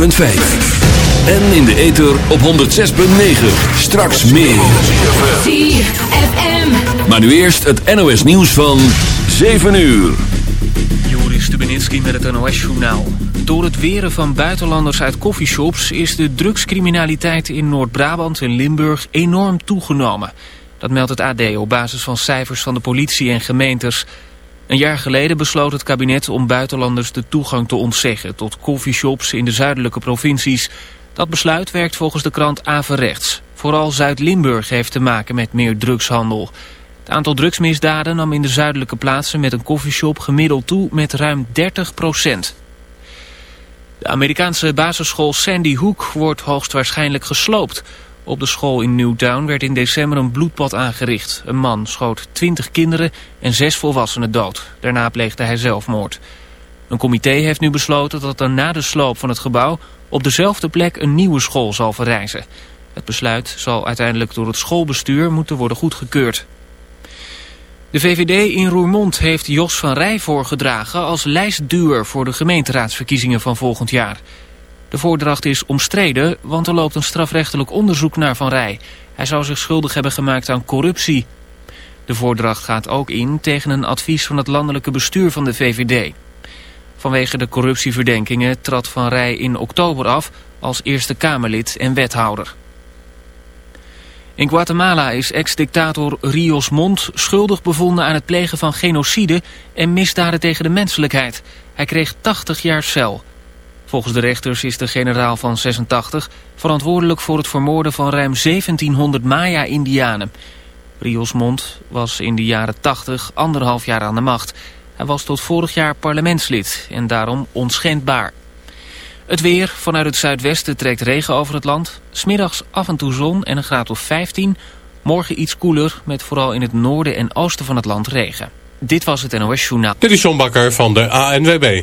En in de ether op 106.9. Straks meer. Maar nu eerst het NOS nieuws van 7 uur. Joris Stubenitski met het NOS-journaal. Door het weren van buitenlanders uit coffeeshops... is de drugscriminaliteit in Noord-Brabant en Limburg enorm toegenomen. Dat meldt het AD op basis van cijfers van de politie en gemeentes. Een jaar geleden besloot het kabinet om buitenlanders de toegang te ontzeggen... tot coffeeshops in de zuidelijke provincies. Dat besluit werkt volgens de krant averechts. Vooral Zuid-Limburg heeft te maken met meer drugshandel... Het aantal drugsmisdaden nam in de zuidelijke plaatsen met een koffieshop gemiddeld toe met ruim 30 procent. De Amerikaanse basisschool Sandy Hook wordt hoogstwaarschijnlijk gesloopt. Op de school in Newtown werd in december een bloedbad aangericht. Een man schoot 20 kinderen en 6 volwassenen dood. Daarna pleegde hij zelfmoord. Een comité heeft nu besloten dat er na de sloop van het gebouw... op dezelfde plek een nieuwe school zal verrijzen. Het besluit zal uiteindelijk door het schoolbestuur moeten worden goedgekeurd. De VVD in Roermond heeft Jos van Rij voorgedragen als lijstduur voor de gemeenteraadsverkiezingen van volgend jaar. De voordracht is omstreden, want er loopt een strafrechtelijk onderzoek naar Van Rij. Hij zou zich schuldig hebben gemaakt aan corruptie. De voordracht gaat ook in tegen een advies van het landelijke bestuur van de VVD. Vanwege de corruptieverdenkingen trad Van Rij in oktober af als Eerste Kamerlid en wethouder. In Guatemala is ex-dictator Rios Mont schuldig bevonden aan het plegen van genocide en misdaden tegen de menselijkheid. Hij kreeg 80 jaar cel. Volgens de rechters is de generaal van 86 verantwoordelijk voor het vermoorden van ruim 1700 Maya-Indianen. Rios Mont was in de jaren 80 anderhalf jaar aan de macht. Hij was tot vorig jaar parlementslid en daarom onschendbaar. Het weer. Vanuit het zuidwesten trekt regen over het land. Smiddags af en toe zon en een graad of 15. Morgen iets koeler met vooral in het noorden en oosten van het land regen. Dit was het NOS Journaal. Dit is John Bakker van de ANWB.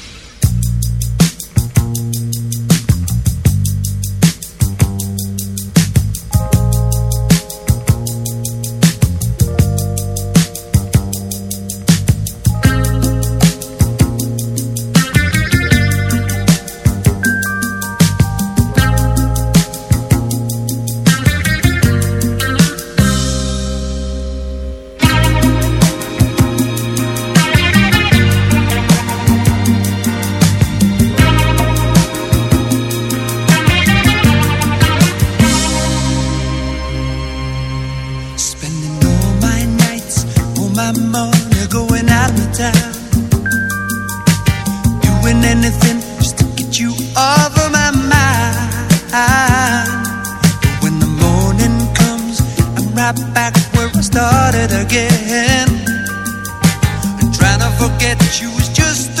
forget that you was just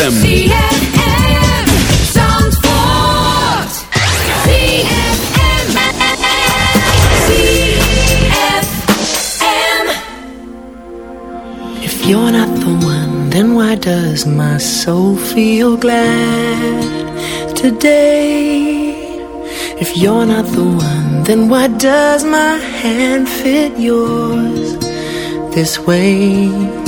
If you're not the one, then why does my soul feel glad today? If you're not the one, then why does my hand fit yours this way?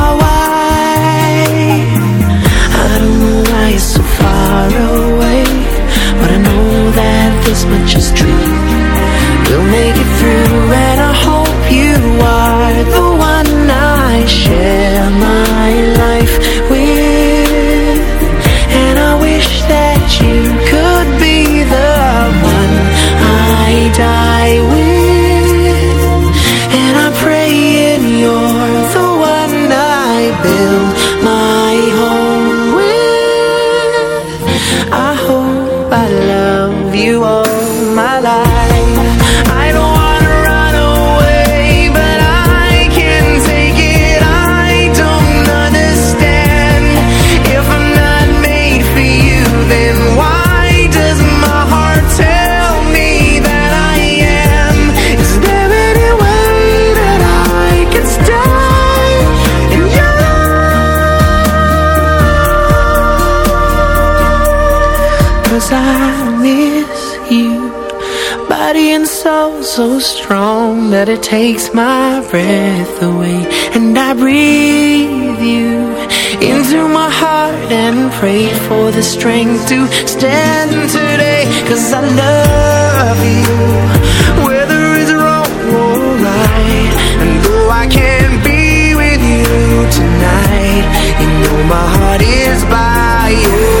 That it takes my breath away. And I breathe you into my heart And pray for the strength to stand today. Cause I love you. Whether it's wrong or right And though I can't be with you tonight You know my heart is by your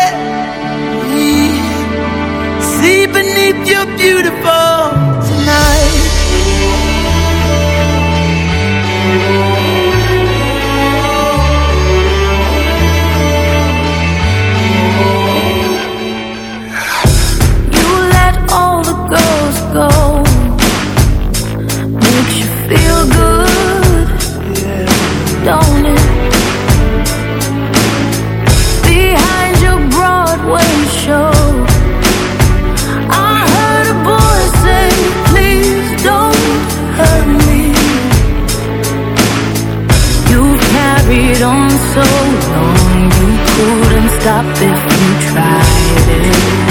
keep you beautiful tonight. it on so long You couldn't stop if you tried it.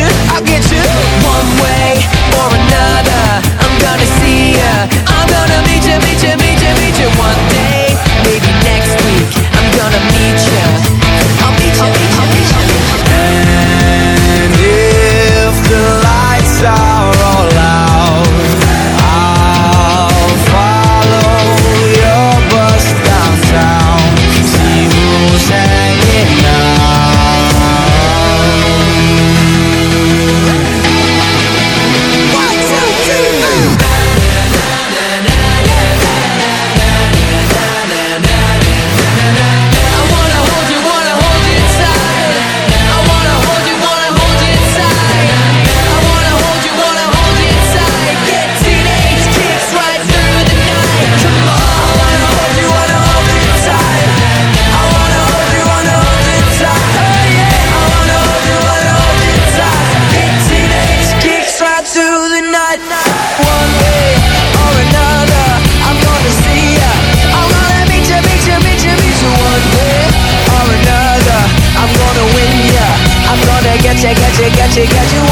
I'll get you One way or another I'm gonna see. I'm gonna meet meet meet meet One day, maybe next week I'm gonna meet you. I'll meet you, I'll meet you, I'll meet you. to get you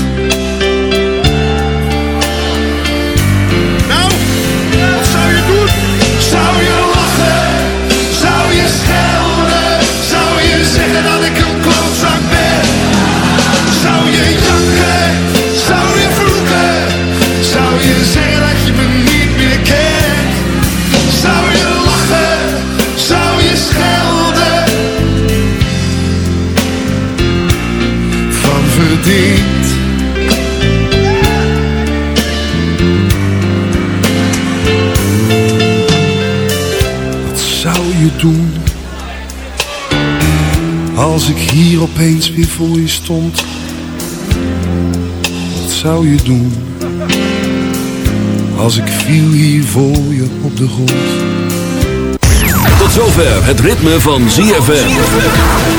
Zeggen dat ik een klootzak ben? Zou je jakken? Zou je vloeken? Zou je zeggen dat je me niet meer kent? Zou je lachen? Zou je schelden? Van verdriet Wat zou je doen als ik hier opeens weer voor je stond? Wat zou je doen als ik viel hier voor je op de grond? Tot zover het ritme van ZFM.